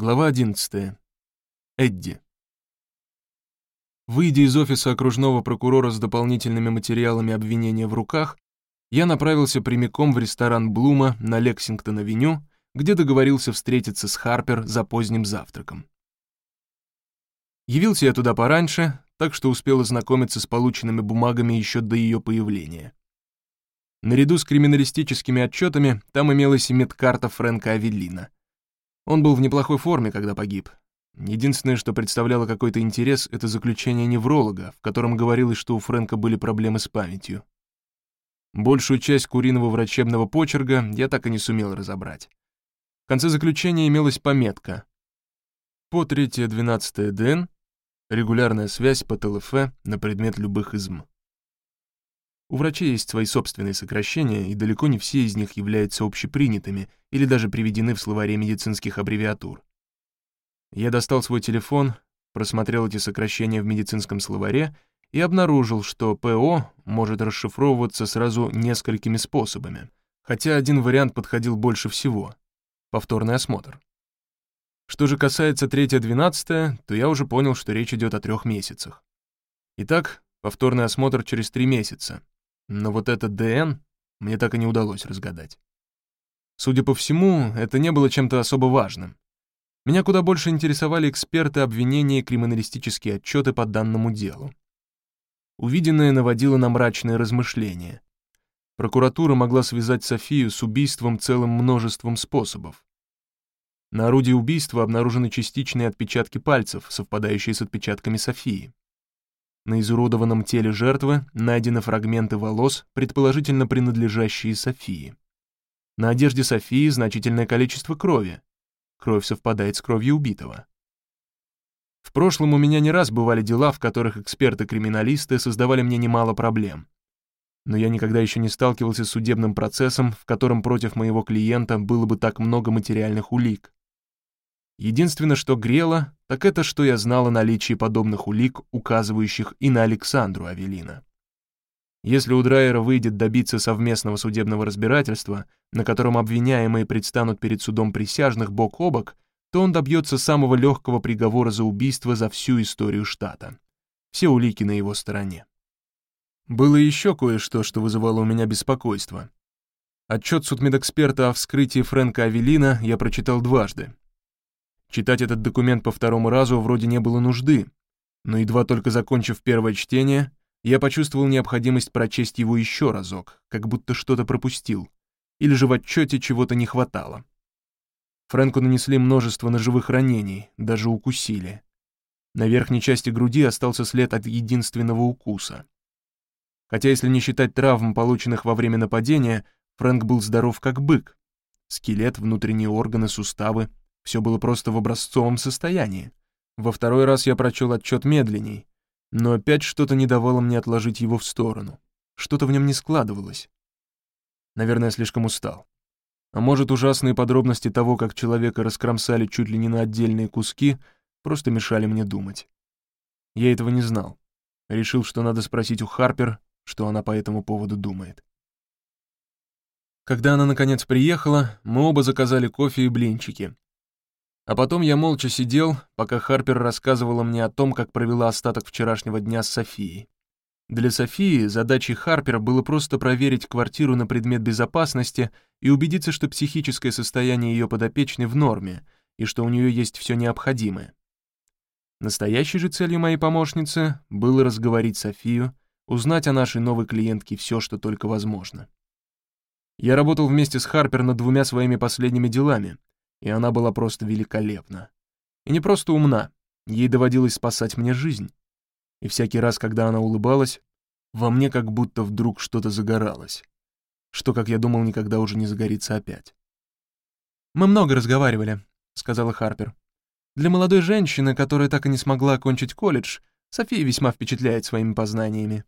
Глава 11. Эдди. Выйдя из офиса окружного прокурора с дополнительными материалами обвинения в руках, я направился прямиком в ресторан Блума на Лексингтон-авеню, где договорился встретиться с Харпер за поздним завтраком. Явился я туда пораньше, так что успел ознакомиться с полученными бумагами еще до ее появления. Наряду с криминалистическими отчетами там имелась и медкарта Фрэнка Авеллина. Он был в неплохой форме, когда погиб. Единственное, что представляло какой-то интерес, это заключение невролога, в котором говорилось, что у Фрэнка были проблемы с памятью. Большую часть куриного врачебного почерга я так и не сумел разобрать. В конце заключения имелась пометка. По 3-12 ДН регулярная связь по ТЛФ на предмет любых изм. У врачей есть свои собственные сокращения, и далеко не все из них являются общепринятыми или даже приведены в словаре медицинских аббревиатур. Я достал свой телефон, просмотрел эти сокращения в медицинском словаре и обнаружил, что ПО может расшифровываться сразу несколькими способами, хотя один вариант подходил больше всего — повторный осмотр. Что же касается 3-12, то я уже понял, что речь идет о трех месяцах. Итак, повторный осмотр через три месяца, но вот этот ДН мне так и не удалось разгадать. Судя по всему, это не было чем-то особо важным. Меня куда больше интересовали эксперты обвинения и криминалистические отчеты по данному делу. Увиденное наводило на мрачные размышления. Прокуратура могла связать Софию с убийством целым множеством способов. На орудии убийства обнаружены частичные отпечатки пальцев, совпадающие с отпечатками Софии. На изуродованном теле жертвы найдены фрагменты волос, предположительно принадлежащие Софии. На одежде Софии значительное количество крови. Кровь совпадает с кровью убитого. В прошлом у меня не раз бывали дела, в которых эксперты-криминалисты создавали мне немало проблем. Но я никогда еще не сталкивался с судебным процессом, в котором против моего клиента было бы так много материальных улик. Единственное, что грело, так это, что я знал о наличии подобных улик, указывающих и на Александру Авелина. Если у Драйера выйдет добиться совместного судебного разбирательства, на котором обвиняемые предстанут перед судом присяжных бок о бок, то он добьется самого легкого приговора за убийство за всю историю штата. Все улики на его стороне. Было еще кое-что, что вызывало у меня беспокойство. Отчет судмедэксперта о вскрытии Фрэнка Авелина я прочитал дважды, Читать этот документ по второму разу вроде не было нужды, но едва только закончив первое чтение, я почувствовал необходимость прочесть его еще разок, как будто что-то пропустил, или же в отчете чего-то не хватало. Фрэнку нанесли множество ножевых ранений, даже укусили. На верхней части груди остался след от единственного укуса. Хотя если не считать травм, полученных во время нападения, Фрэнк был здоров как бык. Скелет, внутренние органы, суставы все было просто в образцовом состоянии. Во второй раз я прочел отчет медленней, но опять что-то не давало мне отложить его в сторону. Что-то в нем не складывалось. Наверное, слишком устал. А может, ужасные подробности того, как человека раскромсали чуть ли не на отдельные куски, просто мешали мне думать. Я этого не знал. Решил, что надо спросить у Харпер, что она по этому поводу думает. Когда она, наконец, приехала, мы оба заказали кофе и блинчики, а потом я молча сидел, пока Харпер рассказывала мне о том, как провела остаток вчерашнего дня с Софией. Для Софии задачей Харпер было просто проверить квартиру на предмет безопасности и убедиться, что психическое состояние ее подопечной в норме и что у нее есть все необходимое. Настоящей же целью моей помощницы было разговорить Софию, узнать о нашей новой клиентке все, что только возможно. Я работал вместе с Харпер над двумя своими последними делами — и она была просто великолепна. И не просто умна, ей доводилось спасать мне жизнь. И всякий раз, когда она улыбалась, во мне как будто вдруг что-то загоралось, что, как я думал, никогда уже не загорится опять. «Мы много разговаривали», — сказала Харпер. «Для молодой женщины, которая так и не смогла окончить колледж, София весьма впечатляет своими познаниями.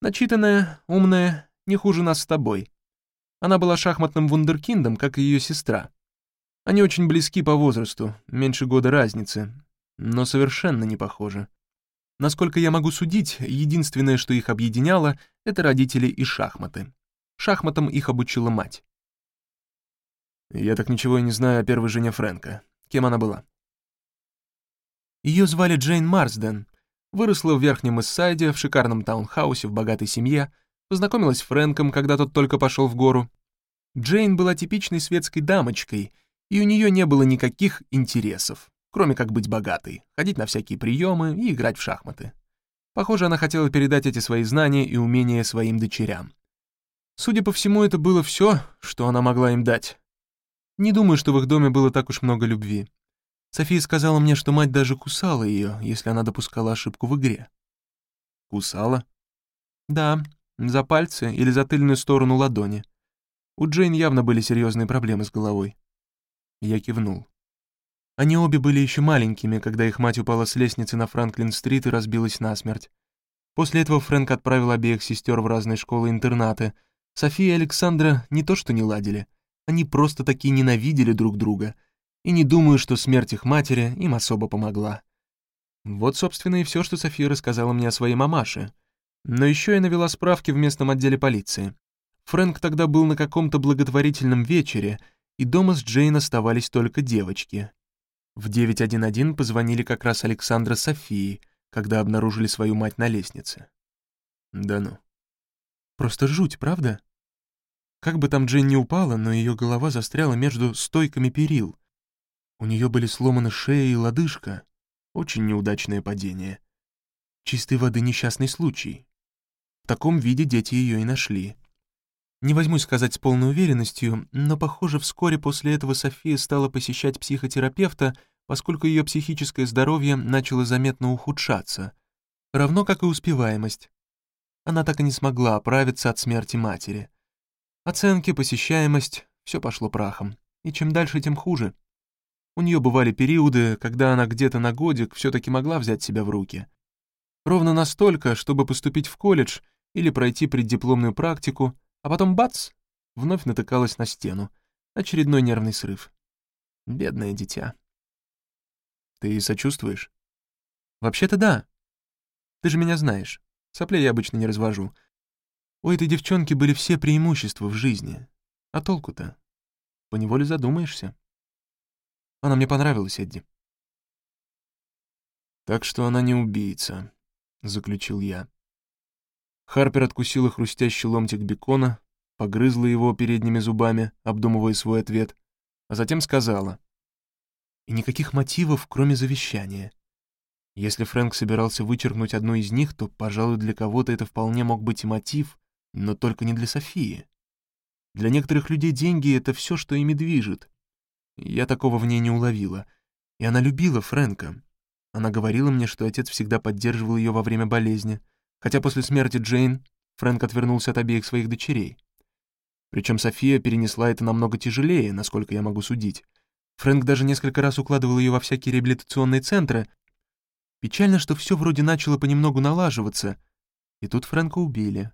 Начитанная, умная, не хуже нас с тобой. Она была шахматным вундеркиндом, как и ее сестра. Они очень близки по возрасту, меньше года разницы, но совершенно не похожи. Насколько я могу судить, единственное, что их объединяло, это родители и шахматы. Шахматам их обучила мать. «Я так ничего и не знаю о первой жене Фрэнка», — кем она была. Ее звали Джейн Марсден. Выросла в Верхнем Иссайде, в шикарном таунхаусе, в богатой семье, познакомилась с Фрэнком, когда тот только пошел в гору. Джейн была типичной светской дамочкой, и у нее не было никаких интересов, кроме как быть богатой, ходить на всякие приемы и играть в шахматы. Похоже, она хотела передать эти свои знания и умения своим дочерям. Судя по всему, это было все, что она могла им дать. Не думаю, что в их доме было так уж много любви. София сказала мне, что мать даже кусала ее, если она допускала ошибку в игре. Кусала? Да, за пальцы или за тыльную сторону ладони. У Джейн явно были серьезные проблемы с головой. Я кивнул. Они обе были еще маленькими, когда их мать упала с лестницы на Франклин-стрит и разбилась насмерть. После этого Фрэнк отправил обеих сестер в разные школы-интернаты. София и Александра не то что не ладили, они просто таки ненавидели друг друга. И не думаю, что смерть их матери им особо помогла. Вот, собственно, и все, что София рассказала мне о своей мамаше. Но еще я навела справки в местном отделе полиции. Фрэнк тогда был на каком-то благотворительном вечере, и дома с Джейн оставались только девочки. В 911 позвонили как раз Александра Софии, когда обнаружили свою мать на лестнице. Да ну. Просто жуть, правда? Как бы там Джейн не упала, но ее голова застряла между стойками перил. У нее были сломаны шея и лодыжка. Очень неудачное падение. Чистой воды несчастный случай. В таком виде дети ее и нашли. Не возьмусь сказать с полной уверенностью, но, похоже, вскоре после этого София стала посещать психотерапевта, поскольку ее психическое здоровье начало заметно ухудшаться, равно как и успеваемость. Она так и не смогла оправиться от смерти матери. Оценки, посещаемость — все пошло прахом. И чем дальше, тем хуже. У нее бывали периоды, когда она где-то на годик все-таки могла взять себя в руки. Ровно настолько, чтобы поступить в колледж или пройти преддипломную практику, а потом бац! Вновь натыкалась на стену. Очередной нервный срыв. Бедное дитя. Ты сочувствуешь? Вообще-то да. Ты же меня знаешь. Соплей я обычно не развожу. У этой девчонки были все преимущества в жизни. А толку-то? Поневоле задумаешься. Она мне понравилась, Эдди. Так что она не убийца, заключил я. Харпер откусила хрустящий ломтик бекона, погрызла его передними зубами, обдумывая свой ответ, а затем сказала. «И никаких мотивов, кроме завещания. Если Фрэнк собирался вычеркнуть одну из них, то, пожалуй, для кого-то это вполне мог быть и мотив, но только не для Софии. Для некоторых людей деньги — это все, что ими движет. Я такого в ней не уловила. И она любила Фрэнка. Она говорила мне, что отец всегда поддерживал ее во время болезни — хотя после смерти Джейн Фрэнк отвернулся от обеих своих дочерей. Причем София перенесла это намного тяжелее, насколько я могу судить. Фрэнк даже несколько раз укладывал ее во всякие реабилитационные центры. Печально, что все вроде начало понемногу налаживаться. И тут Фрэнка убили.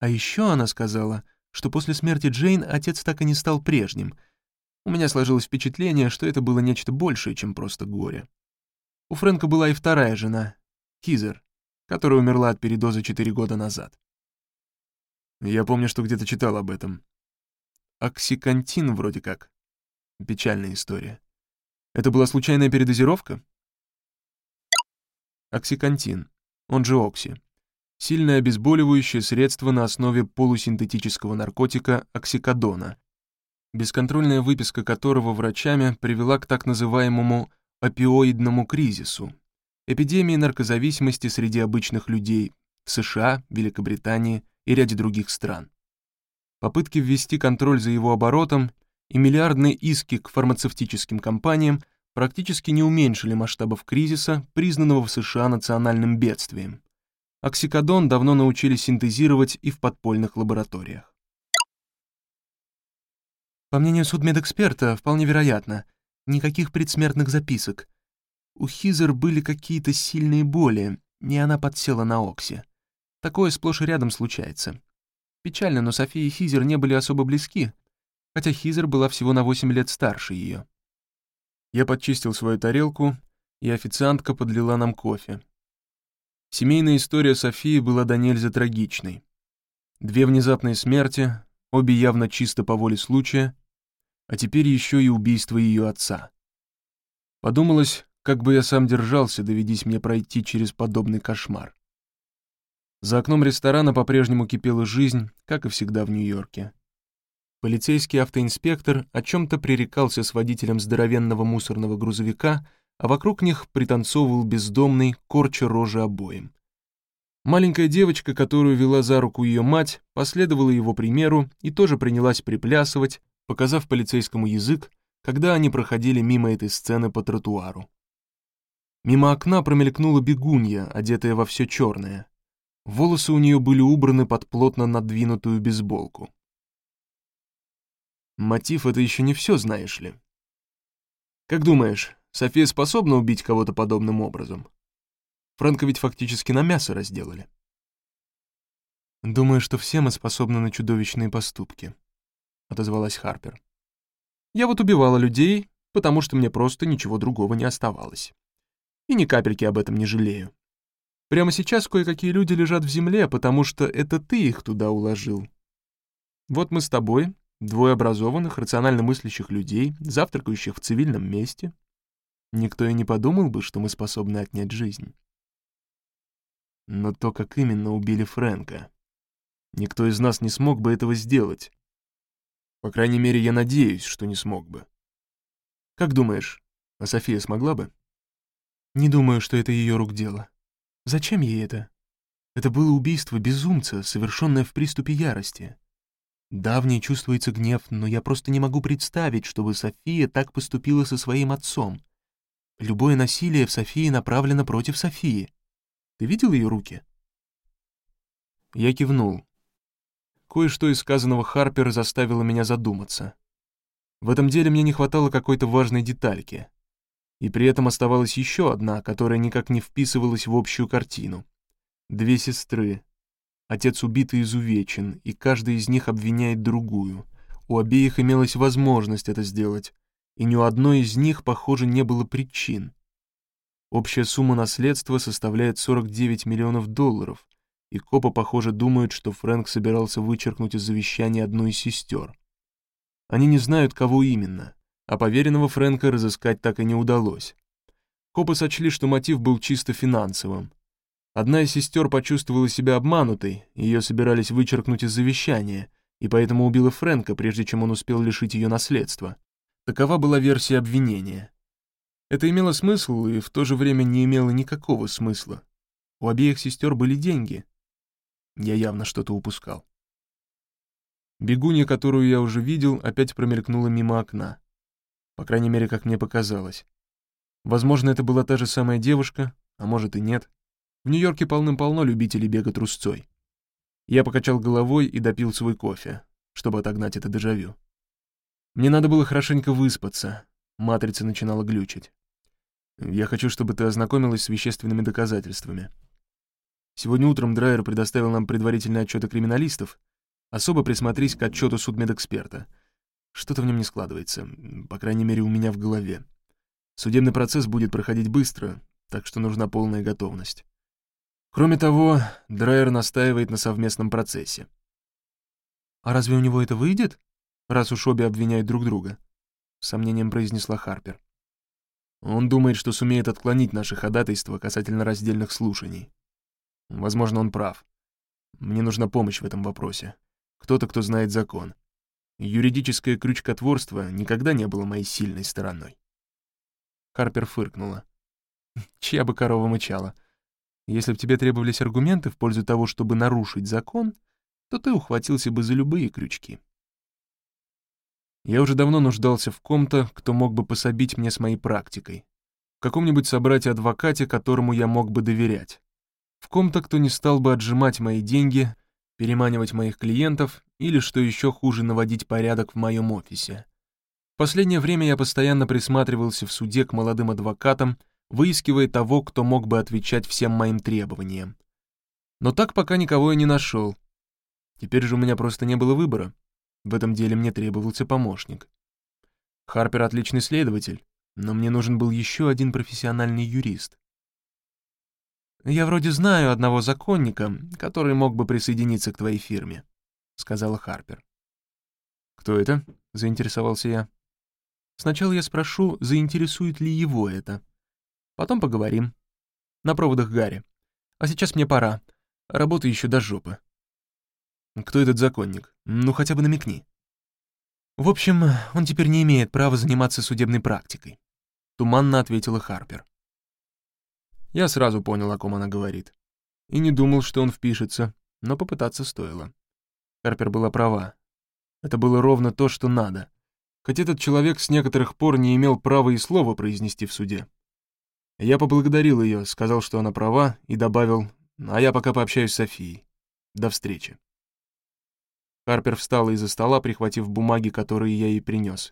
А еще она сказала, что после смерти Джейн отец так и не стал прежним. У меня сложилось впечатление, что это было нечто большее, чем просто горе. У Фрэнка была и вторая жена, Хизер которая умерла от передоза 4 года назад. Я помню, что где-то читал об этом. Оксикантин вроде как. Печальная история. Это была случайная передозировка? Оксикантин, он же окси. Сильное обезболивающее средство на основе полусинтетического наркотика оксикодона, бесконтрольная выписка которого врачами привела к так называемому опиоидному кризису, эпидемии наркозависимости среди обычных людей в США, Великобритании и ряде других стран. Попытки ввести контроль за его оборотом и миллиардные иски к фармацевтическим компаниям практически не уменьшили масштабов кризиса, признанного в США национальным бедствием. Оксикодон давно научились синтезировать и в подпольных лабораториях. По мнению судмедэксперта, вполне вероятно, никаких предсмертных записок, у Хизер были какие-то сильные боли, и она подсела на Окси. Такое сплошь и рядом случается. Печально, но София и Хизер не были особо близки, хотя Хизер была всего на 8 лет старше ее. Я подчистил свою тарелку, и официантка подлила нам кофе. Семейная история Софии была до нельзя трагичной. Две внезапные смерти, обе явно чисто по воле случая, а теперь еще и убийство ее отца. Подумалось, как бы я сам держался, доведись мне пройти через подобный кошмар. За окном ресторана по-прежнему кипела жизнь, как и всегда в Нью-Йорке. Полицейский автоинспектор о чем-то пререкался с водителем здоровенного мусорного грузовика, а вокруг них пританцовывал бездомный, корча рожи обоим. Маленькая девочка, которую вела за руку ее мать, последовала его примеру и тоже принялась приплясывать, показав полицейскому язык, когда они проходили мимо этой сцены по тротуару. Мимо окна промелькнула бегунья, одетая во все черное. Волосы у нее были убраны под плотно надвинутую бейсболку. Мотив — это еще не все, знаешь ли. Как думаешь, София способна убить кого-то подобным образом? Фрэнка ведь фактически на мясо разделали. «Думаю, что все мы способны на чудовищные поступки», — отозвалась Харпер. «Я вот убивала людей, потому что мне просто ничего другого не оставалось. И ни капельки об этом не жалею. Прямо сейчас кое-какие люди лежат в земле, потому что это ты их туда уложил. Вот мы с тобой, двое образованных, рационально мыслящих людей, завтракающих в цивильном месте. Никто и не подумал бы, что мы способны отнять жизнь. Но то, как именно убили Фрэнка. Никто из нас не смог бы этого сделать. По крайней мере, я надеюсь, что не смог бы. Как думаешь, а София смогла бы? Не думаю, что это ее рук дело. Зачем ей это? Это было убийство безумца, совершенное в приступе ярости. Да, в чувствуется гнев, но я просто не могу представить, чтобы София так поступила со своим отцом. Любое насилие в Софии направлено против Софии. Ты видел ее руки?» Я кивнул. Кое-что из сказанного Харпер заставило меня задуматься. В этом деле мне не хватало какой-то важной детальки. И при этом оставалась еще одна, которая никак не вписывалась в общую картину. Две сестры. Отец убит и изувечен, и каждая из них обвиняет другую. У обеих имелась возможность это сделать, и ни у одной из них, похоже, не было причин. Общая сумма наследства составляет 49 миллионов долларов, и копы, похоже, думают, что Фрэнк собирался вычеркнуть из завещания одну из сестер. Они не знают, кого именно, а поверенного Фрэнка разыскать так и не удалось. Копы сочли, что мотив был чисто финансовым. Одна из сестер почувствовала себя обманутой, ее собирались вычеркнуть из завещания, и поэтому убила Фрэнка, прежде чем он успел лишить ее наследства. Такова была версия обвинения. Это имело смысл и в то же время не имело никакого смысла. У обеих сестер были деньги. Я явно что-то упускал. Бегунья, которую я уже видел, опять промелькнула мимо окна. По крайней мере, как мне показалось. Возможно, это была та же самая девушка, а может и нет. В Нью-Йорке полным-полно любителей бега трусцой. Я покачал головой и допил свой кофе, чтобы отогнать это дежавю. Мне надо было хорошенько выспаться. Матрица начинала глючить. Я хочу, чтобы ты ознакомилась с вещественными доказательствами. Сегодня утром Драйер предоставил нам предварительные отчеты криминалистов. Особо присмотрись к отчету судмедэксперта — что-то в нем не складывается, по крайней мере, у меня в голове. Судебный процесс будет проходить быстро, так что нужна полная готовность. Кроме того, Драйер настаивает на совместном процессе. «А разве у него это выйдет, раз уж обе обвиняют друг друга?» — сомнением произнесла Харпер. «Он думает, что сумеет отклонить наше ходатайство касательно раздельных слушаний. Возможно, он прав. Мне нужна помощь в этом вопросе. Кто-то, кто знает закон. Юридическое крючкотворство никогда не было моей сильной стороной. Харпер фыркнула. Чья бы корова мычала? Если бы тебе требовались аргументы в пользу того, чтобы нарушить закон, то ты ухватился бы за любые крючки. Я уже давно нуждался в ком-то, кто мог бы пособить мне с моей практикой. В каком-нибудь собрате-адвокате, которому я мог бы доверять. В ком-то, кто не стал бы отжимать мои деньги, переманивать моих клиентов или, что еще хуже, наводить порядок в моем офисе. В последнее время я постоянно присматривался в суде к молодым адвокатам, выискивая того, кто мог бы отвечать всем моим требованиям. Но так пока никого и не нашел. Теперь же у меня просто не было выбора. В этом деле мне требовался помощник. Харпер отличный следователь, но мне нужен был еще один профессиональный юрист. «Я вроде знаю одного законника, который мог бы присоединиться к твоей фирме», — сказала Харпер. «Кто это?» — заинтересовался я. Сначала я спрошу, заинтересует ли его это. Потом поговорим. На проводах Гарри. А сейчас мне пора. Работа еще до жопы. Кто этот законник? Ну, хотя бы намекни. В общем, он теперь не имеет права заниматься судебной практикой. Туманно ответила Харпер. Я сразу понял, о ком она говорит. И не думал, что он впишется, но попытаться стоило. Харпер была права. Это было ровно то, что надо. Хоть этот человек с некоторых пор не имел права и слова произнести в суде. Я поблагодарил ее, сказал, что она права, и добавил, а я пока пообщаюсь с Софией. До встречи. Харпер встала из-за стола, прихватив бумаги, которые я ей принес.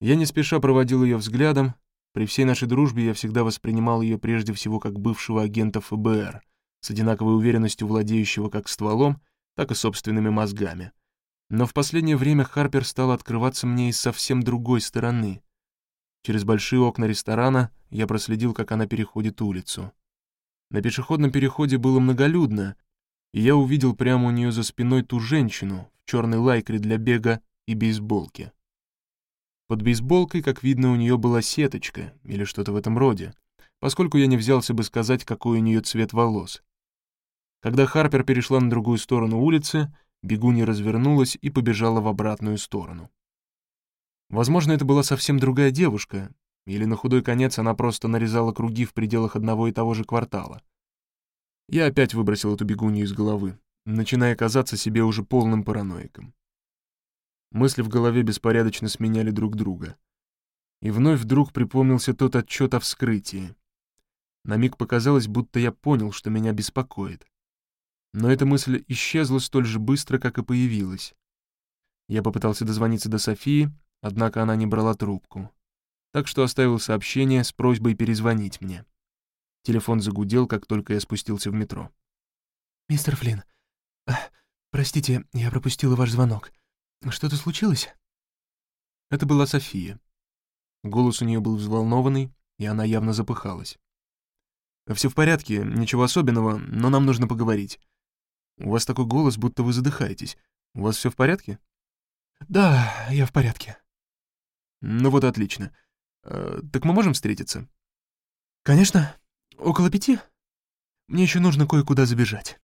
Я не спеша проводил ее взглядом. При всей нашей дружбе я всегда воспринимал ее прежде всего как бывшего агента ФБР, с одинаковой уверенностью владеющего как стволом, так и собственными мозгами. Но в последнее время Харпер стал открываться мне из совсем другой стороны. Через большие окна ресторана я проследил, как она переходит улицу. На пешеходном переходе было многолюдно, и я увидел прямо у нее за спиной ту женщину в черной лайкре для бега и бейсболке. Под бейсболкой, как видно, у нее была сеточка или что-то в этом роде, поскольку я не взялся бы сказать, какой у нее цвет волос. Когда Харпер перешла на другую сторону улицы, Бегунья развернулась и побежала в обратную сторону. Возможно, это была совсем другая девушка, или на худой конец она просто нарезала круги в пределах одного и того же квартала. Я опять выбросил эту бегунью из головы, начиная казаться себе уже полным параноиком. Мысли в голове беспорядочно сменяли друг друга. И вновь вдруг припомнился тот отчет о вскрытии. На миг показалось, будто я понял, что меня беспокоит. Но эта мысль исчезла столь же быстро, как и появилась. Я попытался дозвониться до Софии, однако она не брала трубку. Так что оставил сообщение с просьбой перезвонить мне. Телефон загудел, как только я спустился в метро. «Мистер Флинн, простите, я пропустила ваш звонок. Что-то случилось?» Это была София. Голос у нее был взволнованный, и она явно запыхалась. «Все в порядке, ничего особенного, но нам нужно поговорить. У вас такой голос, будто вы задыхаетесь. У вас все в порядке?» «Да, я в порядке». «Ну вот отлично. Э, так мы можем встретиться?» «Конечно. Около пяти. Мне еще нужно кое-куда забежать».